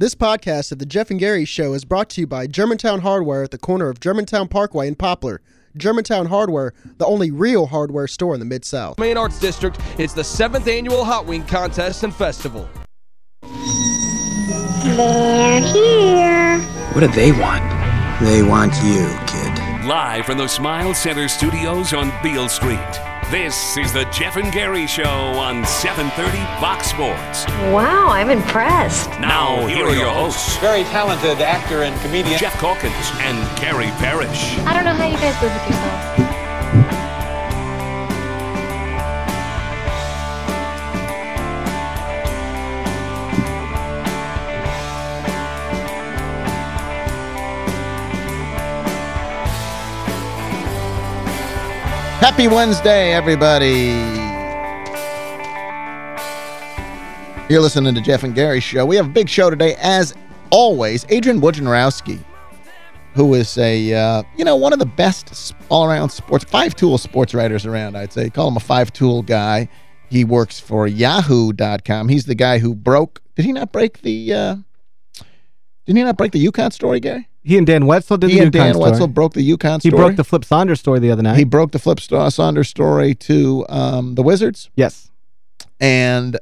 This podcast of the Geoff and Gary Show is brought to you by Germantown Hardware at the corner of Germantown Parkway and Poplar. Germantown Hardware, the only real hardware store in the Mid-South. Main Arts District, it's the 7th Annual Hot Wing Contest and Festival. They're here. What do they want? They want you, kid. Live from the Smile Center Studios on Beale Street. This is the Geoff and Gary Show on 730 Fox Sports. Wow, I'm impressed. Now, here are your hosts, Very talented actor and comedian. Geoff Calkins and Gary Parrish. I don't know how you guys live with yourselves. Happy Wednesday, everybody. You're listening to Geoff and Gary Show. We have a big show today, as always. Adrian Wojnarowski, who is a, uh, you know, one of the best all-around sports, five-tool sports writers around, I'd say. Call him a five-tool guy. He works for Yahoo.com. He's the guy who broke, did he not break the, uh, did he not break the UConn story, Gary? He and Dan Wetzel did he the and Dan story. Wetzel broke the UConn He broke the Flip Saunders story the other night. He broke the Flip Saunders story to um, the Wizards. Yes. And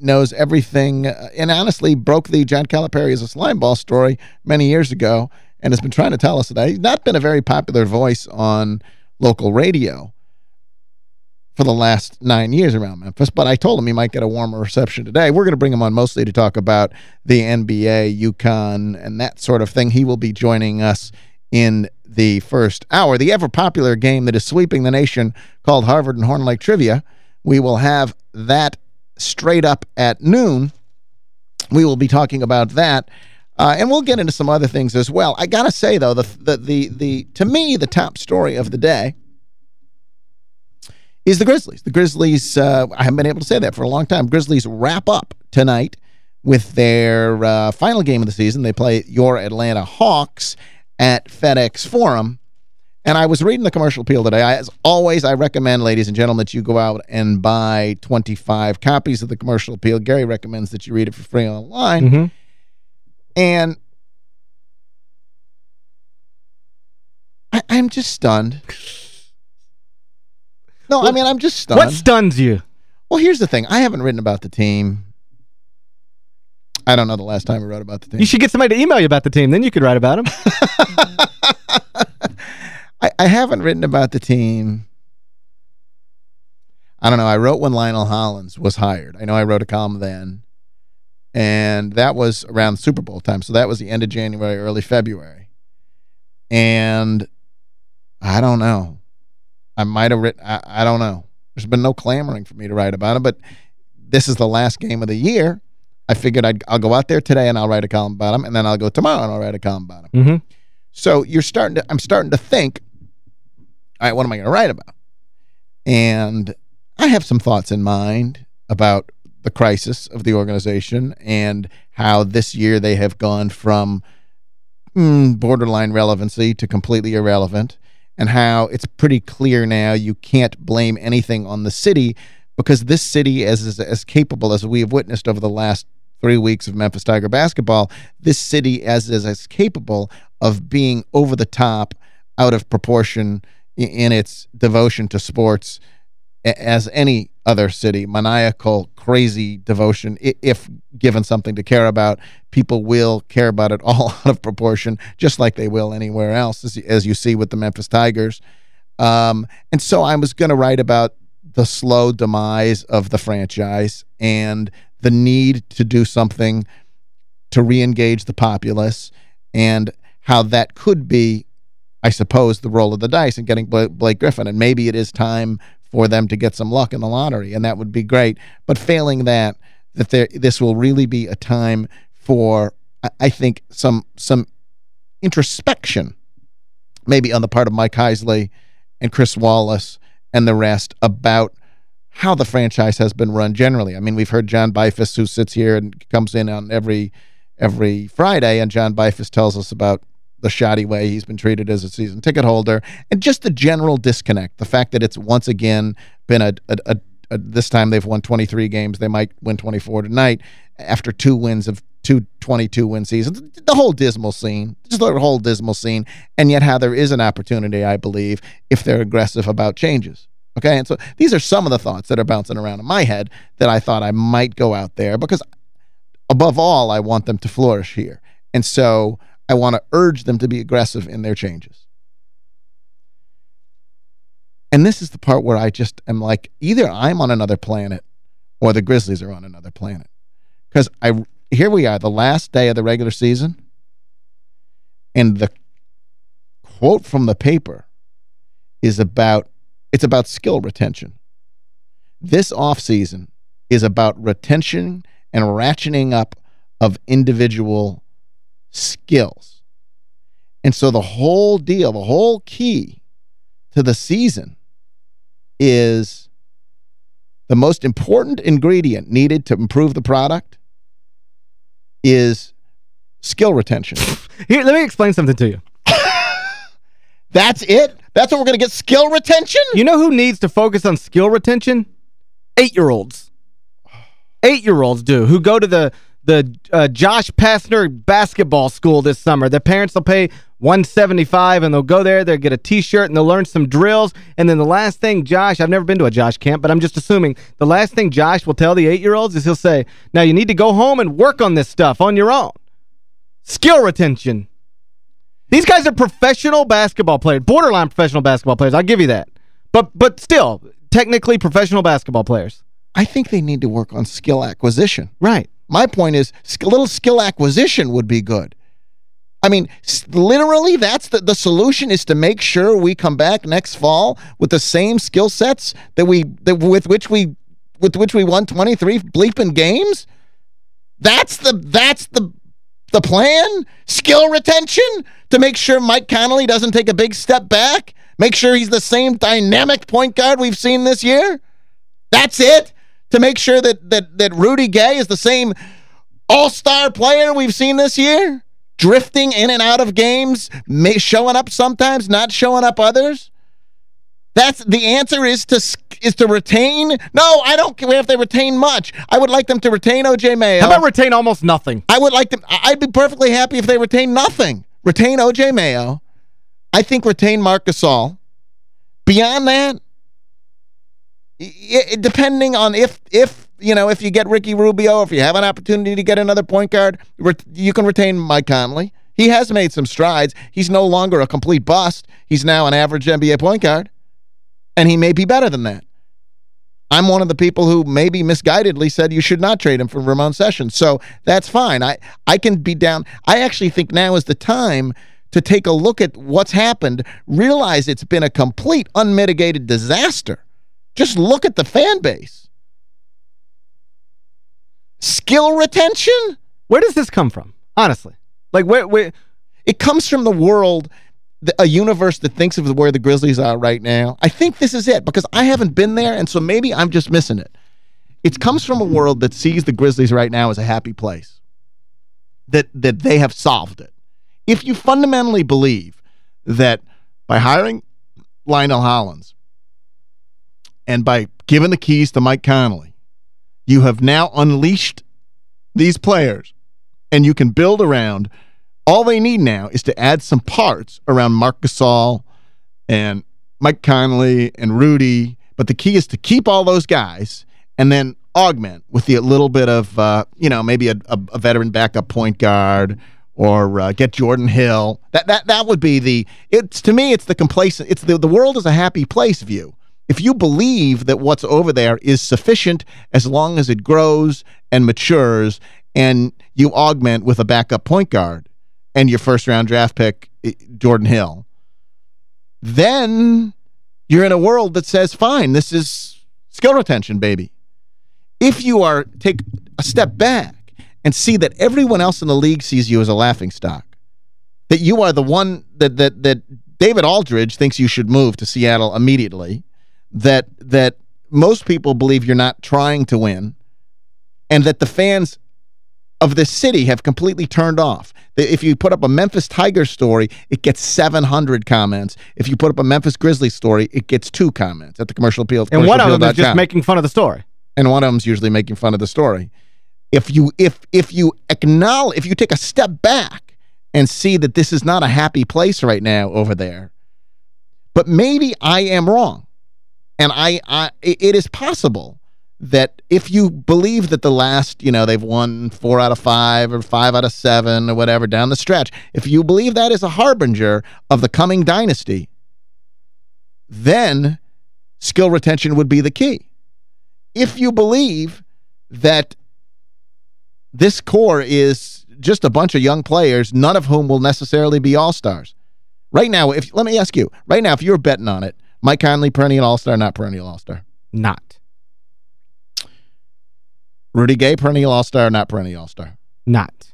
knows everything, uh, and honestly broke the John Calipari is a slime ball story many years ago, and has been trying to tell us that he's not been a very popular voice on local radio for the last nine years around Memphis, but I told him he might get a warmer reception today. We're going to bring him on mostly to talk about the NBA, UConn, and that sort of thing. He will be joining us in the first hour. The ever-popular game that is sweeping the nation called Harvard and Horn Lake Trivia. We will have that straight up at noon. We will be talking about that. Uh, and we'll get into some other things as well. I got to say, though, the, the, the, the to me, the top story of the day is the Grizzlies. The Grizzlies, uh, I haven't been able to say that for a long time. Grizzlies wrap up tonight with their uh, final game of the season. They play your Atlanta Hawks at FedEx Forum. And I was reading the commercial appeal today. I, as always, I recommend, ladies and gentlemen, that you go out and buy 25 copies of the commercial appeal. Gary recommends that you read it for free online. Mm -hmm. And I, I'm just stunned. No, I mean, I'm just stunned. What stuns you? Well, here's the thing. I haven't written about the team. I don't know the last time I wrote about the team. You should get somebody to email you about the team. Then you could write about them. I, I haven't written about the team. I don't know. I wrote when Lionel Hollins was hired. I know I wrote a column then. And that was around Super Bowl time. So that was the end of January, early February. And I don't know. I might have written, I, I don't know. There's been no clamoring for me to write about it, but this is the last game of the year. I figured I'd, I'll go out there today and I'll write a column about them, and then I'll go tomorrow and I'll write a column about them. Mm -hmm. So you're starting to, I'm starting to think, all right, what am I going to write about? And I have some thoughts in mind about the crisis of the organization and how this year they have gone from mm, borderline relevancy to completely irrelevant and how it's pretty clear now you can't blame anything on the city because this city, as, as, as capable as we have witnessed over the last three weeks of Memphis Tiger basketball, this city as is as capable of being over the top, out of proportion in its devotion to sports as any other city, maniacal, crazy devotion. If given something to care about, people will care about it all out of proportion, just like they will anywhere else, as, you see with the Memphis Tigers. Um, and so I was going to write about the slow demise of the franchise and the need to do something to re-engage the populace and how that could be, I suppose, the roll of the dice in getting Blake Griffin. And maybe it is time for them to get some luck in the lottery, and that would be great. But failing that, that there, this will really be a time for, I think, some some introspection, maybe on the part of Mike Heisley and Chris Wallace and the rest about how the franchise has been run generally. I mean, we've heard John Bifus, who sits here and comes in on every every Friday, and John Bifus tells us about the shoddy way he's been treated as a season ticket holder, and just the general disconnect. The fact that it's once again been a, a, a, a this time they've won 23 games. They might win 24 tonight after two wins of two 22-win seasons. The whole dismal scene. Just the whole dismal scene. And yet how there is an opportunity, I believe, if they're aggressive about changes. Okay, and so these are some of the thoughts that are bouncing around in my head that I thought I might go out there because above all, I want them to flourish here. And so I want to urge them to be aggressive in their changes. And this is the part where I just am like, either I'm on another planet or the Grizzlies are on another planet. Because I here we are, the last day of the regular season, and the quote from the paper is about it's about skill retention. This offseason is about retention and ratcheting up of individual skills. And so the whole deal, the whole key to the season is the most important ingredient needed to improve the product is skill retention. Here, let me explain something to you. That's it? That's what we're going to get skill retention? You know who needs to focus on skill retention? Eight-year-olds. Eight-year-olds do, who go to the the uh, Josh Pastner basketball school this summer. Their parents will pay 175 and they'll go there, they'll get a t-shirt and they'll learn some drills. And then the last thing Josh, I've never been to a Josh camp, but I'm just assuming the last thing Josh will tell the eight-year-olds is he'll say, now you need to go home and work on this stuff on your own. Skill retention. These guys are professional basketball players, borderline professional basketball players. I'll give you that. But but still, technically professional basketball players. I think they need to work on skill acquisition. Right. My point is, a little skill acquisition would be good. I mean, literally, that's the, the solution is to make sure we come back next fall with the same skill sets that we that with which we with which we won 23 bleeping games. That's the that's the the plan. Skill retention to make sure Mike Conley doesn't take a big step back. Make sure he's the same dynamic point guard we've seen this year. That's it to make sure that that that Rudy Gay is the same all-star player we've seen this year? Drifting in and out of games, may, showing up sometimes, not showing up others? That's the answer is to is to retain. No, I don't care if they retain much. I would like them to retain O.J. Mayo. How about retain almost nothing? I would like them. I'd be perfectly happy if they retain nothing. Retain O.J. Mayo. I think retain Marc Gasol. Beyond that, it, eh, depending on if, if you know, if you get Ricky Rubio, if you have an opportunity to get another point guard, you can retain Mike Conley. He has made some strides. He's no longer a complete bust. He's now an average NBA point guard. And he may be better than that. I'm one of the people who maybe misguidedly said you should not trade him for Ramon Sessions. So that's fine. I, I can be down. I actually think now is the time to take a look at what's happened, realize it's been a complete unmitigated disaster just look at the fan base. Skill retention? Where does this come from? Honestly. Like, where, where It comes from the world, a universe that thinks of where the Grizzlies are right now. I think this is it because I haven't been there, and so maybe I'm just missing it. It comes from a world that sees the Grizzlies right now as a happy place, that, that they have solved it. If you fundamentally believe that by hiring Lionel Hollins, and by giving the keys to Mike Conley, you have now unleashed these players. And you can build around all they need now is to add some parts around Marc Gasol and Mike Conley and Rudy, but the key is to keep all those guys and then augment with the little bit of, uh, you know, maybe a, a, a, veteran backup point guard or uh, get Jordan Hill. That that that would be the, it's to me, it's the complacent, it's the, the world is a happy place view if you believe that what's over there is sufficient as long as it grows and matures and you augment with a backup point guard and your first round draft pick, eh, Jordan Hill, then you're in a world that says, fine, this is skill retention, baby. If you are take a step back and see that everyone else in the league sees you as a laughing stock, that you are the one that that that David Aldridge thinks you should move to Seattle immediately, that that most people believe you're not trying to win and that the fans of the city have completely turned off. If you put up a Memphis Tigers story, it gets 700 comments. If you put up a Memphis Grizzlies story, it gets two comments at the commercial appeal. And one of them is just making fun of the story. And one of them's usually making fun of the story. if you if if you acknowledge if you take a step back and see that this is not a happy place right now over there, but maybe I am wrong. And I, I it is possible that if you believe that the last, you know, they've won four out of five or five out of seven or whatever down the stretch, if you believe that is a harbinger of the coming dynasty, then skill retention would be the key. If you believe that this core is just a bunch of young players, none of whom will necessarily be all-stars. Right now, if let me ask you, right now, if you're betting on it, Mike Conley, perennial all-star, not perennial all-star? Not. Rudy Gay, perennial all-star, not perennial all-star? Not.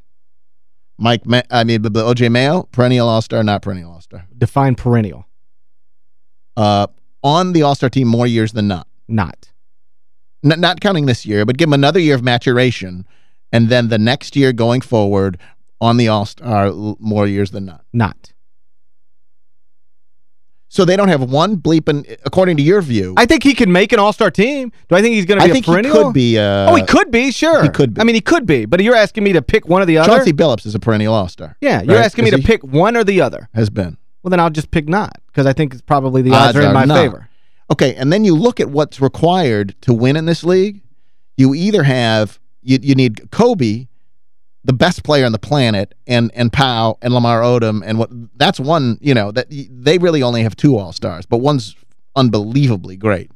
Mike, Ma I mean, O.J. Mayo, perennial all-star, not perennial all-star? Define perennial. Uh, on the all-star team more years than not? Not. N not counting this year, but give him another year of maturation, and then the next year going forward on the all-star more years than not? Not. So they don't have one bleeping, according to your view. I think he could make an all-star team. Do I think he's going to be I think perennial? he could be. Uh, oh, he could be, sure. He could be. I mean, he could be, but you're asking me to pick one or the other? Chauncey Billups is a perennial all-star. Yeah, you're right? asking me to pick one or the other. Has been. Well, then I'll just pick not, because I think it's probably the odds, Odds are in my not. favor. Okay, and then you look at what's required to win in this league. You either have, you, you need Kobe, the best player on the planet, and and Pau and Lamar Odom, and what that's one, you know, that they really only have two all-stars, but one's unbelievably great,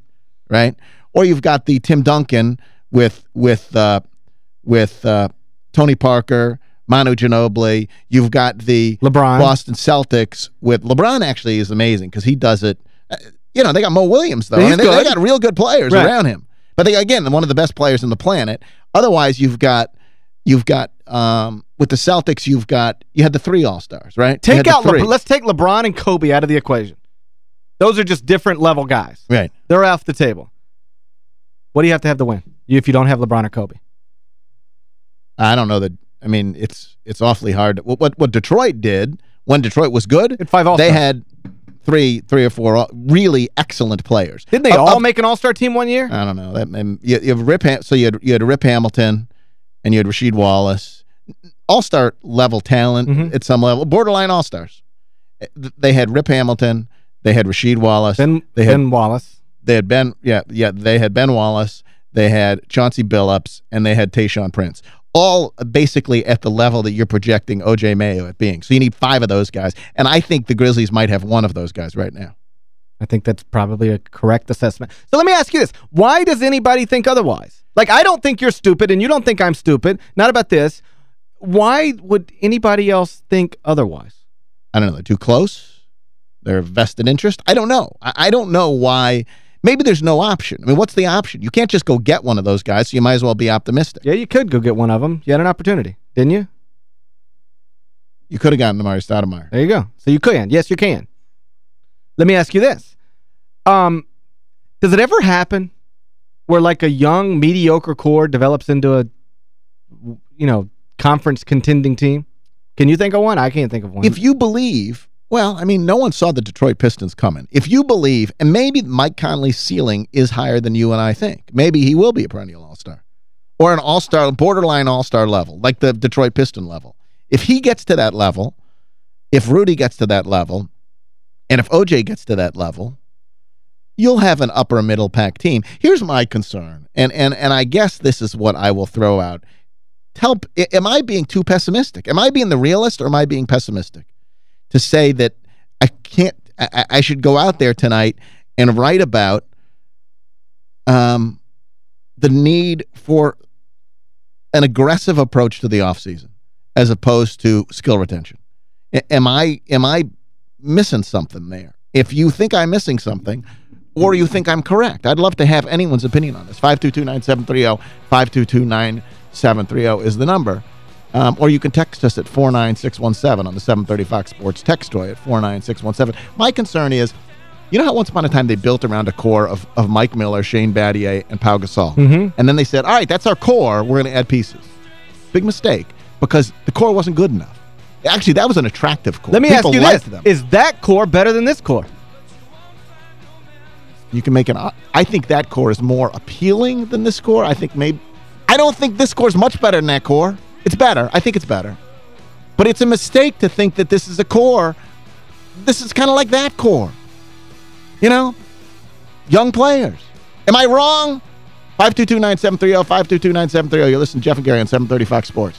right? Or you've got the Tim Duncan with with uh, with uh, Tony Parker, Manu Ginobili. You've got the LeBron. Boston Celtics with LeBron actually is amazing because he does it. uh, You know, they got Mo Williams, though. I mean, they, they got real good players Right. around him. But they, again, one of the best players on the planet. Otherwise, you've got you've got um, with the Celtics, you've got you had the three All-Stars, right? Take out. Le let's take LeBron and Kobe out of the equation. Those are just different level guys. Right. They're off the table. What do you have to have to win if you don't have LeBron or Kobe? I don't know that I mean, it's it's awfully hard. What what, what Detroit did when Detroit was good, five they had three three or four really excellent players. Didn't they Of- all of- make an all-star team one year? I don't know. That you, you have Rip Ham so you had you had Rip Hamilton and you had Rasheed Wallace. All-star level talent Mhm. at some level, borderline all-stars. Eh, They had Rip Hamilton, they had Rasheed Wallace, Ben, they had ben Wallace. they had Ben yeah, yeah, they had Ben Wallace, they had Chauncey Billups and they had Tayshaun Prince. All basically at the level that you're projecting OJ Mayo at being. So you need five of those guys. And I think the Grizzlies might have one of those guys right now. I think that's probably a correct assessment. So let me ask you this. Why does anybody think otherwise? Like, I don't think you're stupid, and you don't think I'm stupid. Not about this. Why would anybody else think otherwise? I don't know, they're too close. They're vested interest. I don't know. I, I don't know why. Maybe there's no option. I mean, what's the option? You can't just go get one of those guys, so you might as well be optimistic. Yeah, you could go get one of them. You had an opportunity, didn't you? You could have gotten Amar'e Stoudemire. There you go. So you can. Yes, you can. Let me ask you this. Um, does it ever happen where like a young, mediocre core develops into a, you know, conference contending team? Can you think of one? I can't think of one. If you believe, well, I mean, no one saw the Detroit Pistons coming. If you believe, and maybe Mike Conley's ceiling is higher than you and I think. Maybe he will be a perennial all-star. Or an all-star, borderline all-star level, like the Detroit Piston level. If he gets to that level, if Rudy gets to that level, and if OJ gets to that level, you'll have an upper middle pack team. Here's my concern, and and and I guess this is what I will throw out. Tell, am I being too pessimistic? Am I being the realist or am I being pessimistic? To say that I can't, I, I should go out there tonight and write about um, the need for an aggressive approach to the offseason as opposed to skill retention. Am I am I missing something there? If you think I'm missing something, or you think I'm correct, I'd love to have anyone's opinion on this. 522-9730, 522-9730 is the number. Um, or you can text us at 49617 on the 730 Fox Sports text toy at 49617. My concern is, you know how once upon a time they built around a core of, of Mike Miller, Shane Battier, and Pau Gasol? Mhm. And then they said, all right, that's our core. We're going to add pieces. Big mistake because the core wasn't good enough. Actually, that was an attractive core. Let me People ask you this. them. Is that core better than this core? You can make an. I think that core is more appealing than this core. I think maybe I don't think this core is much better than that core. It's better. I think it's better. But it's a mistake to think that this is a core. This is kind of like that core. You know? Young players. Am I wrong? 522-9730, 522-9730. You listen to Geoff and Gary on 730 Fox Sports.